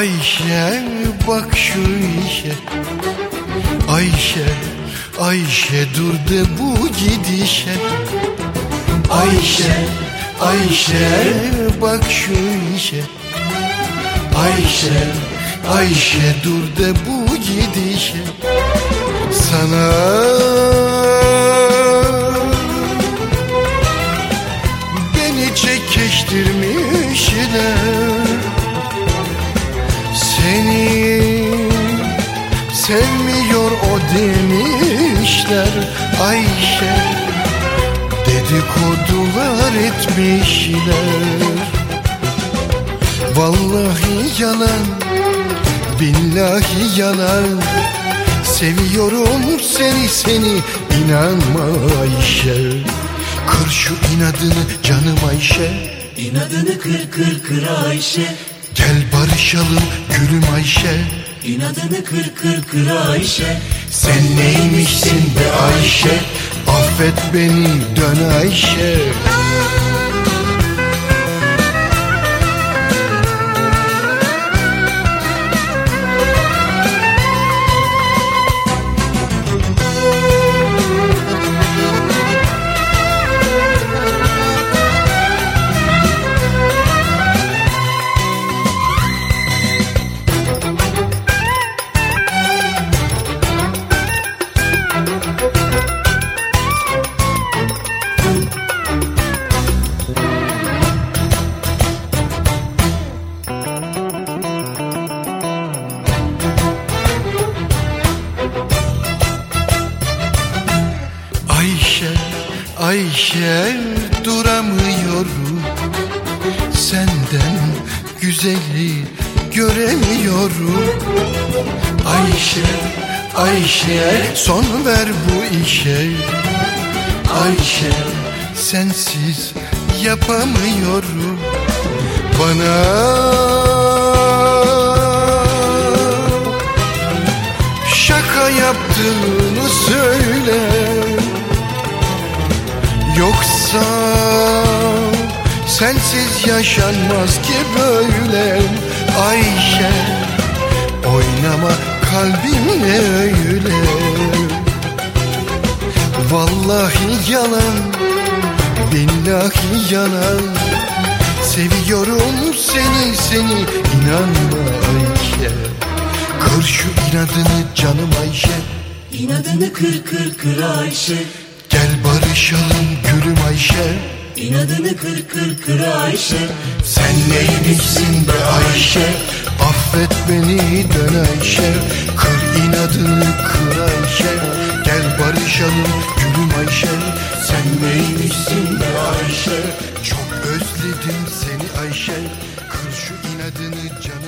Ayşe Ayşe Ayşe dur de bu gidişe. Ayşe Ayşe bak şu işe. Ayşe Ayşe dur de bu gidişe. Sana Beni çekiştirmişler Seni. Sevmiyor o demişler Ayşe. Dedikodular etmişler. Vallahi yalan Billahi yalan. Seviyorum seni seni inanma Ayşe. Kır şu inadını canım Ayşe. İnadını kır kır kır Ayşe Gel barışalım gülüm Ayşe. İnadını kır kır kır Ayşe. Sen neymişsin be Ayşe? Affet beni dön Ayşe. Ayşe, Ayşe duramıyorum. Senden güzeli göremiyorum. Ayşe, Ayşe son ver bu işe. Ayşe sensiz yapamıyorum. Bana şaka yaptığını söyle Yoksa sensiz yaşanmaz ki böyle Ayşe. Oynama kalbimle öyle. Vallahi yalan Billahi yalan. Seviyorum seni seni. İnanma Ayşe. Kır şu inadını canım Ayşe. İnadını kır kır kır Ayşe barışalım gülüm Ayşe. İnadını kır kır kır Ayşe. Sen neymişsin be Ayşe? Affet beni dön Ayşe. Kır inadını kır Ayşe. Gel barışalım gülüm Ayşe. Sen neymişsin be Ayşe? Çok özledim seni Ayşe. Kır şu inadını barışalım